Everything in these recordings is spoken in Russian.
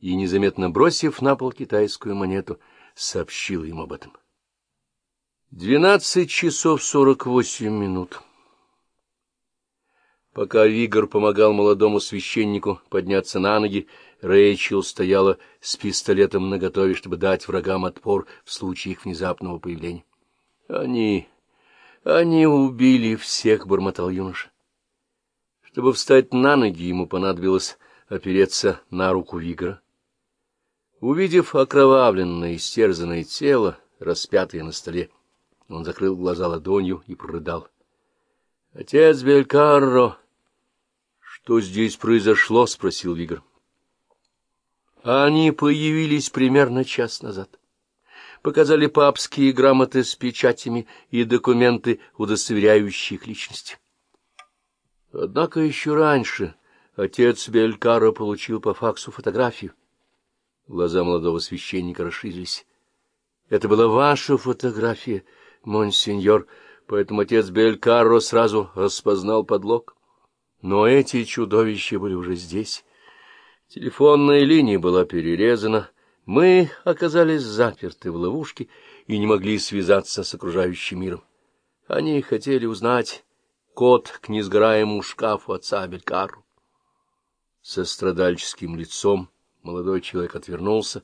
и, незаметно бросив на пол китайскую монету, сообщил им об этом. Двенадцать часов сорок восемь минут. Пока Вигор помогал молодому священнику подняться на ноги, Рэйчел стояла с пистолетом наготове, чтобы дать врагам отпор в случае их внезапного появления. — Они... они убили всех, — бормотал юноша. Чтобы встать на ноги, ему понадобилось опереться на руку Вигора. Увидев окровавленное, истерзанное тело, распятое на столе, он закрыл глаза ладонью и прорыдал. — Отец Белькарро! — Что здесь произошло? — спросил Вигр. Они появились примерно час назад. Показали папские грамоты с печатями и документы, удостоверяющие их личность. Однако еще раньше отец Белькаро получил по факсу фотографию. Глаза молодого священника расширились. — Это была ваша фотография, монсеньор, — поэтому отец Белькарро сразу распознал подлог. Но эти чудовища были уже здесь. Телефонная линия была перерезана, мы оказались заперты в ловушке и не могли связаться с окружающим миром. Они хотели узнать код к несгораемому шкафу отца Белькарро. Со страдальческим лицом молодой человек отвернулся,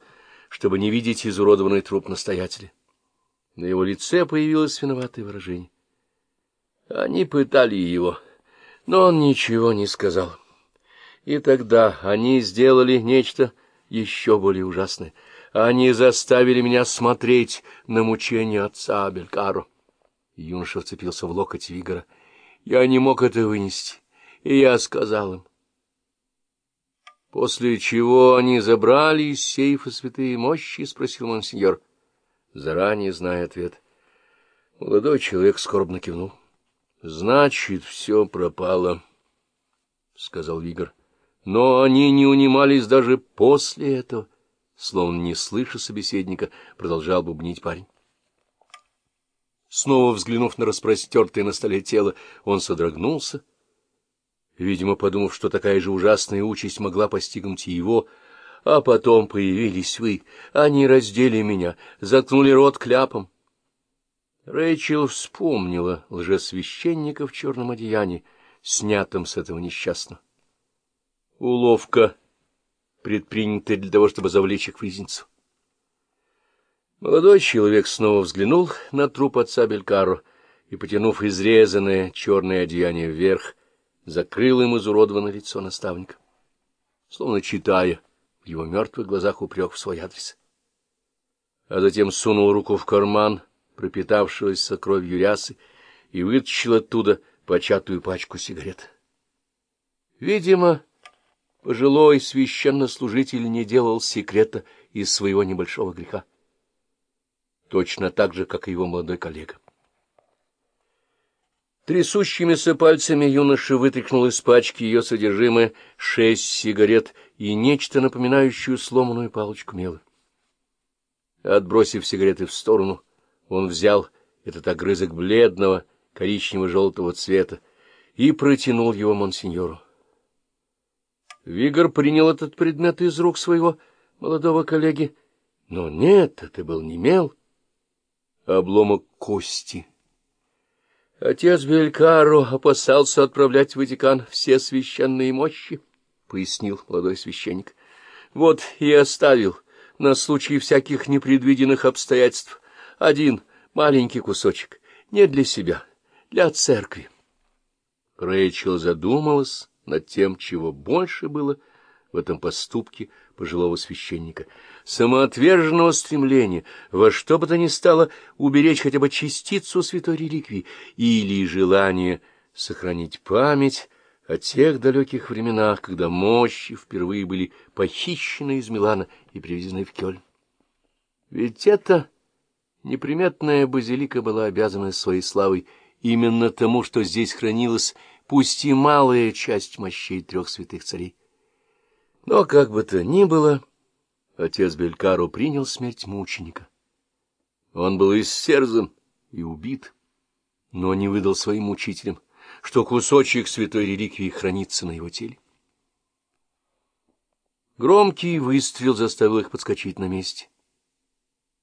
чтобы не видеть изуродованный труп настоятеля. На его лице появилось виноватое выражение. Они пытали его, но он ничего не сказал. И тогда они сделали нечто еще более ужасное. Они заставили меня смотреть на мучения отца Белькаро. Юноша вцепился в локоть Вигора. Я не мог это вынести, и я сказал им. После чего они забрали из сейфа святые мощи, — спросил монсеньор, заранее зная ответ. Молодой человек скорбно кивнул. — Значит, все пропало, — сказал Вигр. Но они не унимались даже после этого, словно не слыша собеседника, продолжал бубнить парень. Снова взглянув на распростертое на столе тело, он содрогнулся, видимо, подумав, что такая же ужасная участь могла постигнуть и его, а потом появились вы, они раздели меня, заткнули рот кляпом. Рэйчел вспомнила лжесвященника в черном одеянии, снятом с этого несчастного. Уловка, предпринятая для того, чтобы завлечь их в ризницу. Молодой человек снова взглянул на труп отца Белькаро и, потянув изрезанное черное одеяние вверх, закрыл им изуродованное лицо наставника, словно читая в его мертвых глазах упрек в свой адрес. А затем сунул руку в карман — пропитавшегося кровью рясы, и вытащил оттуда початую пачку сигарет. Видимо, пожилой священнослужитель не делал секрета из своего небольшого греха. Точно так же, как и его молодой коллега. Трясущимися пальцами юноша вытряхнул из пачки ее содержимое шесть сигарет и нечто напоминающую сломанную палочку мела. Отбросив сигареты в сторону, он взял этот огрызок бледного коричнево-желтого цвета и протянул его монсеньору. Вигор принял этот предмет из рук своего молодого коллеги, но нет, это был не мел, а обломок кости. Отец Белькаро опасался отправлять в Ватикан все священные мощи, — пояснил молодой священник. Вот и оставил на случай всяких непредвиденных обстоятельств один маленький кусочек, не для себя, для церкви. Рэйчел задумалась над тем, чего больше было в этом поступке пожилого священника, самоотверженного стремления во что бы то ни стало уберечь хотя бы частицу святой реликвии или желание сохранить память о тех далеких временах, когда мощи впервые были похищены из Милана и привезены в Кёльн. Ведь это Неприметная базилика была обязана своей славой именно тому, что здесь хранилась пусть и малая часть мощей трех святых царей. Но, как бы то ни было, отец Белькару принял смерть мученика. Он был иссерзан и убит, но не выдал своим мучителям, что кусочек святой реликвии хранится на его теле. Громкий выстрел заставил их подскочить на месте.